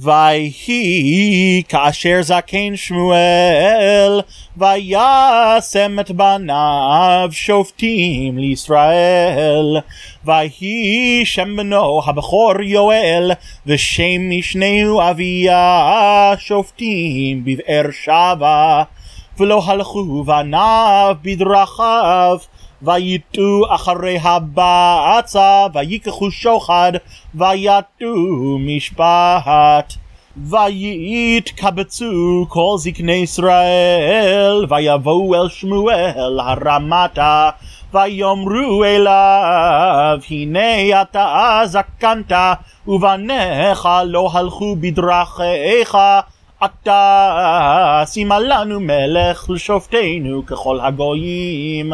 ויהי כאשר זקן שמואל וישם את בניו שופטים לישראל. ויהי שם בנו הבכור יואל ושם משנהו אביה שופטים בבאר שבע. ולא הלכו בניו בדרכיו ויטו אחרי הבצע, ויקחו שוחד, ויטו משפט. ויתקבצו כל זקני ישראל, ויבואו אל שמואל הרמתה, ויאמרו אליו, הנה אתה זקנת, ובניך לא הלכו בדרכיך, אתה שימה לנו מלך לשופטנו ככל הגויים.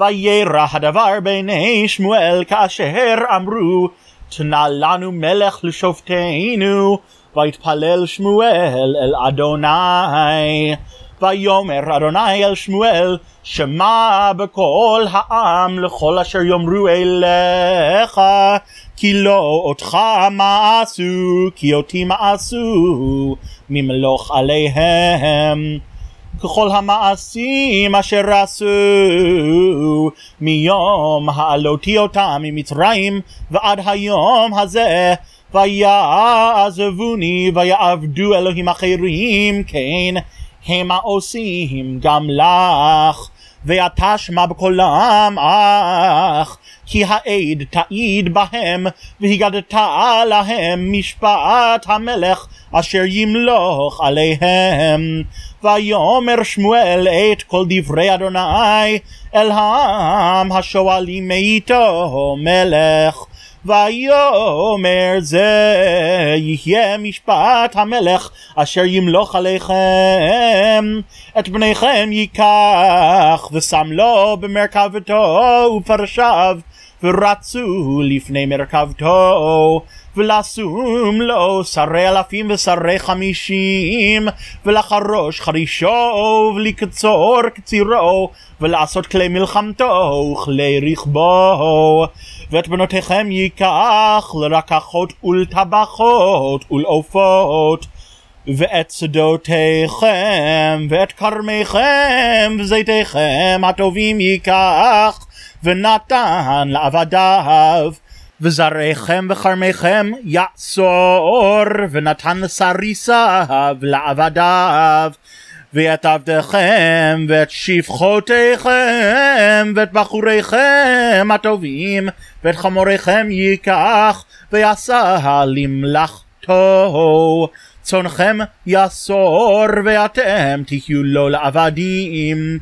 וירע הדבר בעיני שמואל כאשר אמרו תנה לנו מלך לשופטנו ויתפלל שמואל אל אדוני. ויאמר אדוני אל שמואל שמע בקול העם לכל אשר יאמרו אליך כי לא אותך מעשו כי אותי מעשו ממלוך עליהם. ככל המעשים אשר עשו מיום העלותי אותם ממצרים ועד היום הזה ויעזבוני ויעבדו אלוהים אחרים כן המה עושים גם לך ואתה שמע בקולם אך כי העד תעיד בהם והגדת להם משפט המלך אשר ימלוך עליהם. ויאמר שמואל את כל דברי אדוני אל העם השואלים מאיתו מלך ויאמר זה יהיה משפט המלך אשר ימלוך עליכם. את בניכם ייקח ושם לו במרכבתו ופרשיו ורצו לפני מרכבתו ולשום לו שרי אלפים ושרי חמישים ולחרוש חרישו ולקצור קצירו ולעשות כלי מלחמתו וכלי רכבו. ואת בנותיכם ייקח לרקחות ולטבחות ולעופות ואת שדותיכם ואת כרמיכם וזיתיכם הטובים ייקח ונתן לעבדיו וזרעיכם וכרמיכם יעצור ונתן לסריסיו לעבדיו ואת עבדיכם ואת שפחותיכם ואת בחוריכם הטובים ואת חמוריכם ייקח ויעשה למלאכתו צונכם יסור ואתם תהיו לו לעבדים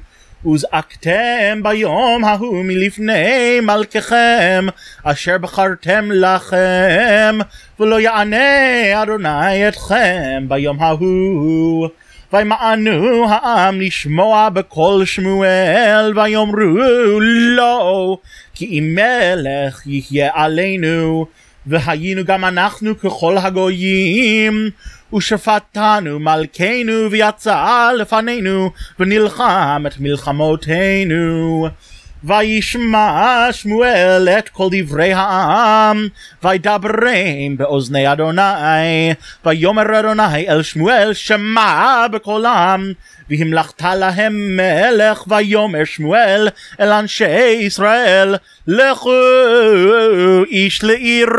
וזעקתם ביום ההוא מלפני מלככם אשר בחרתם לכם ולא יענה אדוני אתכם ביום ההוא. וימענו העם לשמוע בקול שמואל ויאמרו לא כי אם מלך יהיה עלינו והיינו גם אנחנו ככל הגויים. ושפטנו מלכנו ויצא לפנינו ונלחם את מלחמותינו וישמע שמואל את כל דברי העם וידברם באוזני אדוני. ויאמר אדוני אל שמואל שמע בקולם. והמלכת להם מלך ויאמר שמואל אל אנשי ישראל לכו איש לעירו